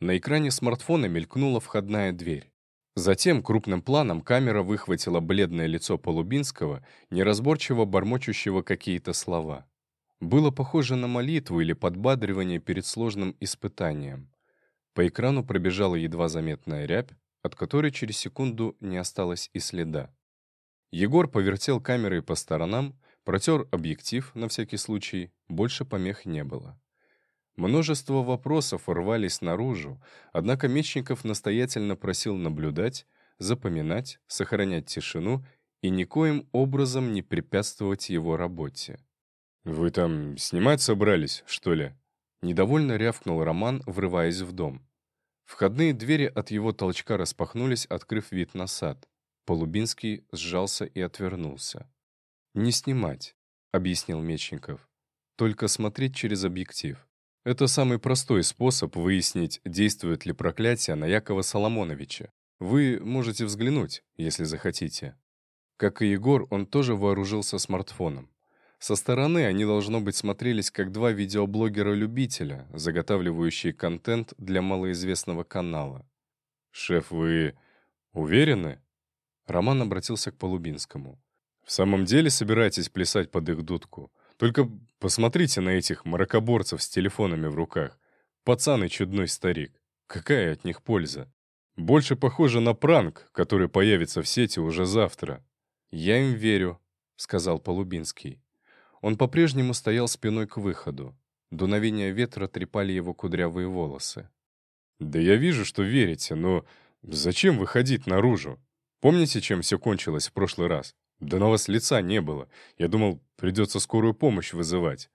На экране смартфона мелькнула входная дверь. Затем крупным планом камера выхватила бледное лицо Полубинского, неразборчиво бормочущего какие-то слова. Было похоже на молитву или подбадривание перед сложным испытанием. По экрану пробежала едва заметная рябь, от которой через секунду не осталось и следа. Егор повертел камерой по сторонам, протер объектив на всякий случай, больше помех не было. Множество вопросов рвались наружу, однако Мечников настоятельно просил наблюдать, запоминать, сохранять тишину и никоим образом не препятствовать его работе. «Вы там снимать собрались, что ли?» Недовольно рявкнул Роман, врываясь в дом. Входные двери от его толчка распахнулись, открыв вид на сад. Полубинский сжался и отвернулся. «Не снимать», — объяснил Мечников. «Только смотреть через объектив. Это самый простой способ выяснить, действует ли проклятие на Якова Соломоновича. Вы можете взглянуть, если захотите». Как и Егор, он тоже вооружился смартфоном. Со стороны они, должно быть, смотрелись как два видеоблогера-любителя, заготавливающие контент для малоизвестного канала. «Шеф, вы уверены?» Роман обратился к Полубинскому. «В самом деле собираетесь плясать под их дудку? Только посмотрите на этих мракоборцев с телефонами в руках. Пацан и чудной старик. Какая от них польза? Больше похоже на пранк, который появится в сети уже завтра». «Я им верю», — сказал Полубинский. Он по-прежнему стоял спиной к выходу. Дуновения ветра трепали его кудрявые волосы. «Да я вижу, что верите, но зачем выходить наружу? Помните, чем все кончилось в прошлый раз? Да на вас лица не было. Я думал, придется скорую помощь вызывать».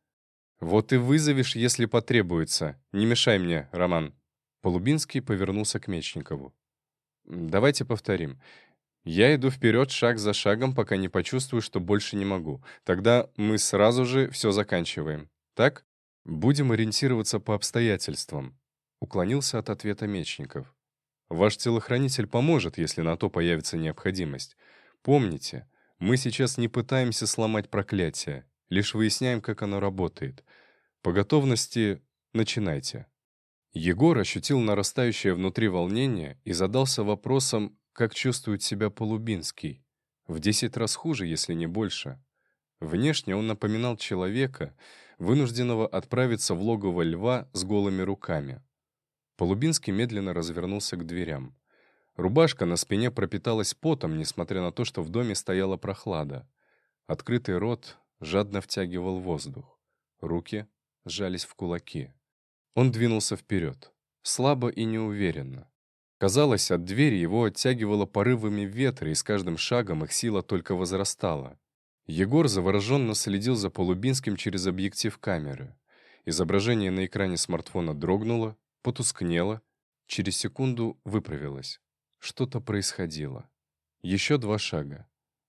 «Вот и вызовешь, если потребуется. Не мешай мне, Роман». Полубинский повернулся к Мечникову. «Давайте повторим. Я иду вперед шаг за шагом, пока не почувствую, что больше не могу. Тогда мы сразу же все заканчиваем. Так? Будем ориентироваться по обстоятельствам. Уклонился от ответа Мечников. Ваш телохранитель поможет, если на то появится необходимость. Помните, мы сейчас не пытаемся сломать проклятие, лишь выясняем, как оно работает. По готовности начинайте. Егор ощутил нарастающее внутри волнение и задался вопросом, как чувствует себя Полубинский. В десять раз хуже, если не больше. Внешне он напоминал человека, вынужденного отправиться в логово льва с голыми руками. Полубинский медленно развернулся к дверям. Рубашка на спине пропиталась потом, несмотря на то, что в доме стояла прохлада. Открытый рот жадно втягивал воздух. Руки сжались в кулаки. Он двинулся вперед, слабо и неуверенно. Казалось, от двери его оттягивало порывами ветра, и с каждым шагом их сила только возрастала. Егор завороженно следил за Полубинским через объектив камеры. Изображение на экране смартфона дрогнуло, потускнело, через секунду выправилось. Что-то происходило. Еще два шага.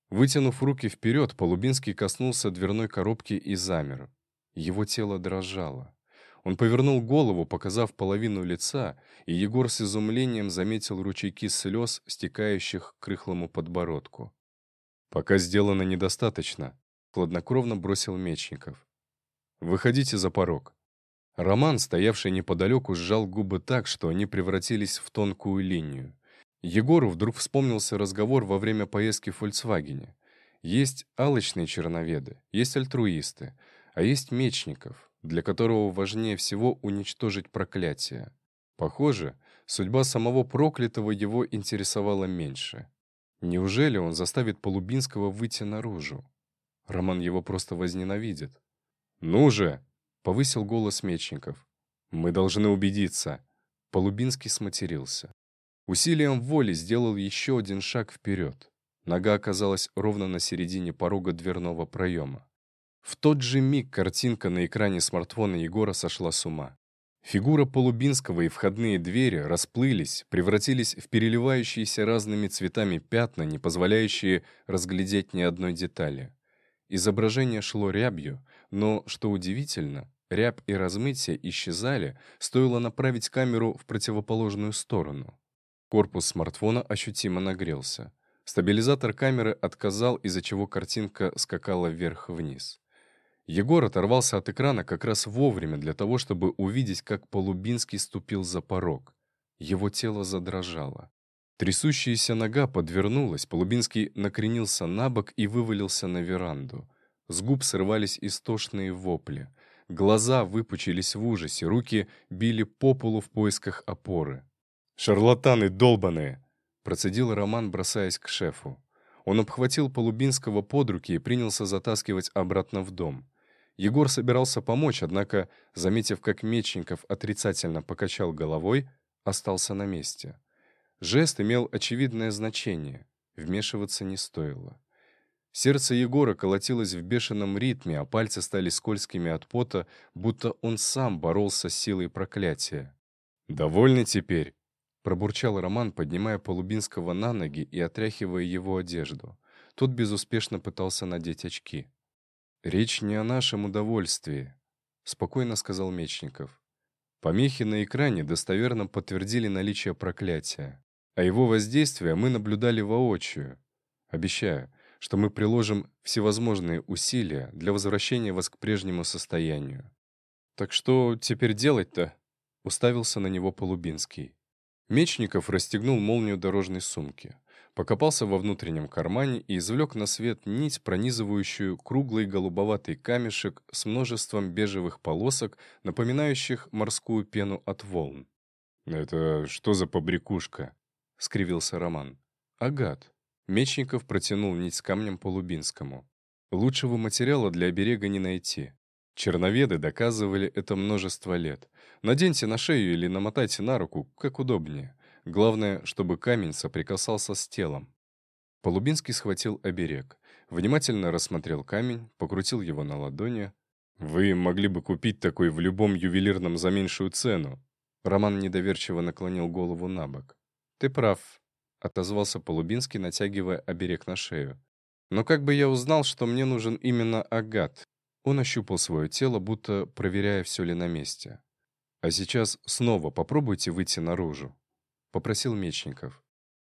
Вытянув руки вперед, Полубинский коснулся дверной коробки и замер. Его тело дрожало. Он повернул голову, показав половину лица, и Егор с изумлением заметил ручейки слез, стекающих к рыхлому подбородку. «Пока сделано недостаточно», — хладнокровно бросил Мечников. «Выходите за порог». Роман, стоявший неподалеку, сжал губы так, что они превратились в тонкую линию. Егору вдруг вспомнился разговор во время поездки в «Фольксвагене». Есть алочные черноведы, есть альтруисты, а есть Мечников, для которого важнее всего уничтожить проклятие. Похоже, судьба самого проклятого его интересовала меньше. Неужели он заставит Полубинского выйти наружу? Роман его просто возненавидит. «Ну же!» — повысил голос Мечников. «Мы должны убедиться». Полубинский сматерился. Усилием воли сделал еще один шаг вперед. Нога оказалась ровно на середине порога дверного проема. В тот же миг картинка на экране смартфона Егора сошла с ума. Фигура Полубинского и входные двери расплылись, превратились в переливающиеся разными цветами пятна, не позволяющие разглядеть ни одной детали. Изображение шло рябью, но, что удивительно, рябь и размытие исчезали, стоило направить камеру в противоположную сторону. Корпус смартфона ощутимо нагрелся. Стабилизатор камеры отказал, из-за чего картинка скакала вверх-вниз. Егор оторвался от экрана как раз вовремя для того, чтобы увидеть, как Полубинский ступил за порог. Его тело задрожало. Трясущаяся нога подвернулась, Полубинский накренился на бок и вывалился на веранду. С губ срывались истошные вопли. Глаза выпучились в ужасе, руки били по полу в поисках опоры. «Шарлатаны долбаные!» — процедил Роман, бросаясь к шефу. Он обхватил Полубинского под руки и принялся затаскивать обратно в дом. Егор собирался помочь, однако, заметив, как Мечников отрицательно покачал головой, остался на месте. Жест имел очевидное значение. Вмешиваться не стоило. Сердце Егора колотилось в бешеном ритме, а пальцы стали скользкими от пота, будто он сам боролся с силой проклятия. «Довольны теперь?» — пробурчал Роман, поднимая Полубинского на ноги и отряхивая его одежду. Тот безуспешно пытался надеть очки. «Речь не о нашем удовольствии», — спокойно сказал Мечников. Помехи на экране достоверно подтвердили наличие проклятия. А его воздействие мы наблюдали воочию. Обещаю, что мы приложим всевозможные усилия для возвращения вас к прежнему состоянию. «Так что теперь делать-то?» — уставился на него Полубинский. Мечников расстегнул молнию дорожной сумки, покопался во внутреннем кармане и извлек на свет нить, пронизывающую круглый голубоватый камешек с множеством бежевых полосок, напоминающих морскую пену от волн. «Это что за побрякушка?» — скривился Роман. «Агат». Мечников протянул нить с камнем Полубинскому. «Лучшего материала для оберега не найти. Черноведы доказывали это множество лет. Наденьте на шею или намотайте на руку, как удобнее. Главное, чтобы камень соприкасался с телом». Полубинский схватил оберег. Внимательно рассмотрел камень, покрутил его на ладони. «Вы могли бы купить такой в любом ювелирном за меньшую цену». Роман недоверчиво наклонил голову на бок. «Ты прав», — отозвался Полубинский, натягивая оберег на шею. «Но как бы я узнал, что мне нужен именно агат?» Он ощупал свое тело, будто проверяя, все ли на месте. «А сейчас снова попробуйте выйти наружу», — попросил Мечников.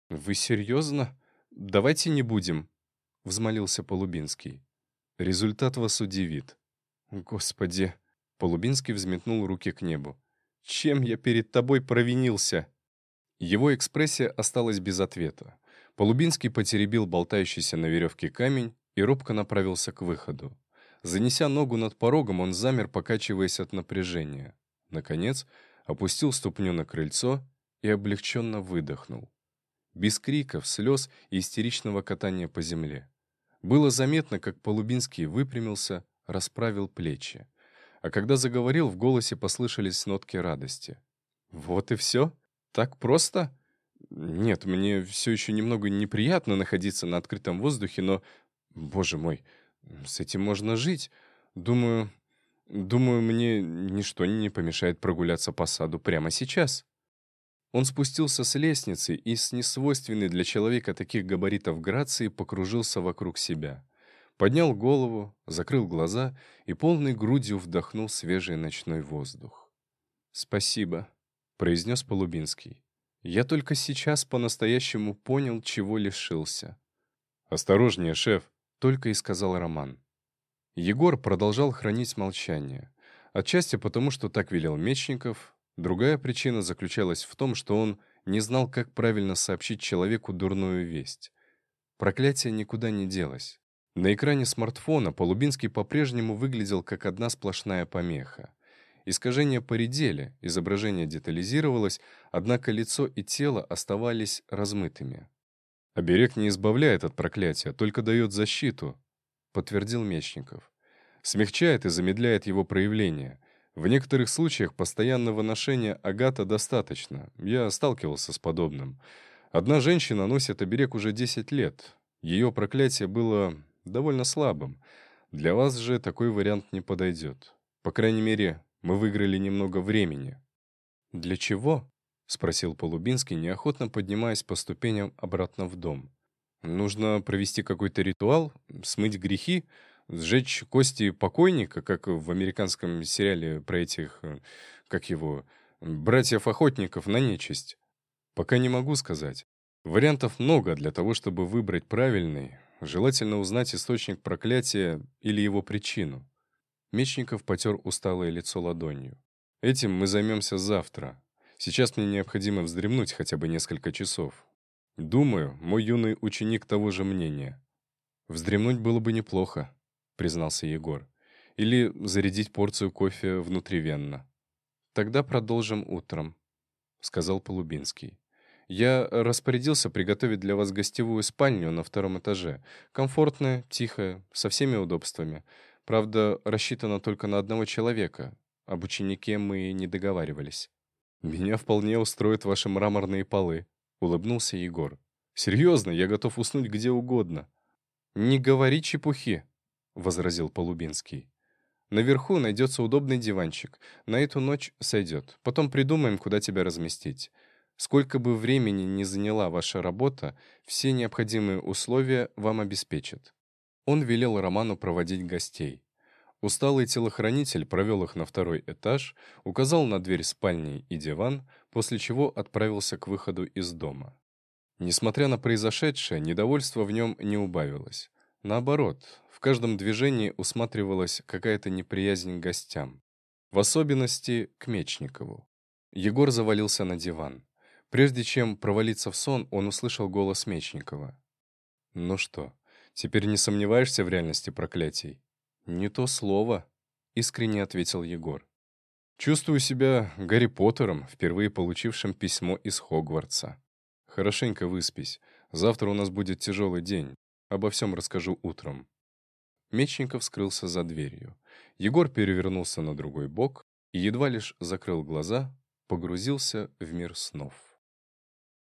«Вы серьезно? Давайте не будем», — взмолился Полубинский. «Результат вас удивит». «Господи!» — Полубинский взметнул руки к небу. «Чем я перед тобой провинился?» Его экспрессия осталась без ответа. Полубинский потеребил болтающийся на веревке камень и робко направился к выходу. Занеся ногу над порогом, он замер, покачиваясь от напряжения. Наконец, опустил ступню на крыльцо и облегченно выдохнул. Без криков, слез и истеричного катания по земле. Было заметно, как Полубинский выпрямился, расправил плечи. А когда заговорил, в голосе послышались нотки радости. «Вот и все?» Так просто? Нет, мне все еще немного неприятно находиться на открытом воздухе, но, боже мой, с этим можно жить. Думаю, думаю, мне ничто не помешает прогуляться по саду прямо сейчас. Он спустился с лестницы и с несвойственной для человека таких габаритов грации покружился вокруг себя. Поднял голову, закрыл глаза и полной грудью вдохнул свежий ночной воздух. «Спасибо», произнес Полубинский. «Я только сейчас по-настоящему понял, чего лишился». «Осторожнее, шеф», — только и сказал Роман. Егор продолжал хранить молчание. Отчасти потому, что так велел Мечников. Другая причина заключалась в том, что он не знал, как правильно сообщить человеку дурную весть. Проклятие никуда не делось. На экране смартфона Полубинский по-прежнему выглядел как одна сплошная помеха. Искажения поредели, изображение детализировалось, однако лицо и тело оставались размытыми. «Оберег не избавляет от проклятия, только дает защиту», — подтвердил Мечников. «Смягчает и замедляет его проявление. В некоторых случаях постоянного ношения агата достаточно. Я сталкивался с подобным. Одна женщина носит оберег уже 10 лет. Ее проклятие было довольно слабым. Для вас же такой вариант не подойдет. По крайней мере, мы выиграли немного времени». «Для чего?» — спросил Полубинский, неохотно поднимаясь по ступеням обратно в дом. «Нужно провести какой-то ритуал, смыть грехи, сжечь кости покойника, как в американском сериале про этих, э, как его, братьев-охотников на нечисть. Пока не могу сказать. Вариантов много для того, чтобы выбрать правильный. Желательно узнать источник проклятия или его причину. Мечников потер усталое лицо ладонью. «Этим мы займемся завтра. Сейчас мне необходимо вздремнуть хотя бы несколько часов. Думаю, мой юный ученик того же мнения. Вздремнуть было бы неплохо, признался Егор. Или зарядить порцию кофе внутривенно. Тогда продолжим утром, сказал Полубинский. Я распорядился приготовить для вас гостевую спальню на втором этаже. Комфортная, тихая, со всеми удобствами. Правда, рассчитана только на одного человека. Об ученике мы не договаривались. «Меня вполне устроят ваши мраморные полы», — улыбнулся Егор. «Серьезно, я готов уснуть где угодно». «Не говори чепухи», — возразил Полубинский. «Наверху найдется удобный диванчик. На эту ночь сойдет. Потом придумаем, куда тебя разместить. Сколько бы времени ни заняла ваша работа, все необходимые условия вам обеспечат». Он велел Роману проводить гостей. Усталый телохранитель провел их на второй этаж, указал на дверь спальни и диван, после чего отправился к выходу из дома. Несмотря на произошедшее, недовольство в нем не убавилось. Наоборот, в каждом движении усматривалась какая-то неприязнь к гостям. В особенности к Мечникову. Егор завалился на диван. Прежде чем провалиться в сон, он услышал голос Мечникова. «Ну что, теперь не сомневаешься в реальности проклятий?» «Не то слово», — искренне ответил Егор. «Чувствую себя Гарри Поттером, впервые получившим письмо из Хогвартса. Хорошенько выспись. Завтра у нас будет тяжелый день. Обо всем расскажу утром». Мечников скрылся за дверью. Егор перевернулся на другой бок и едва лишь закрыл глаза, погрузился в мир снов.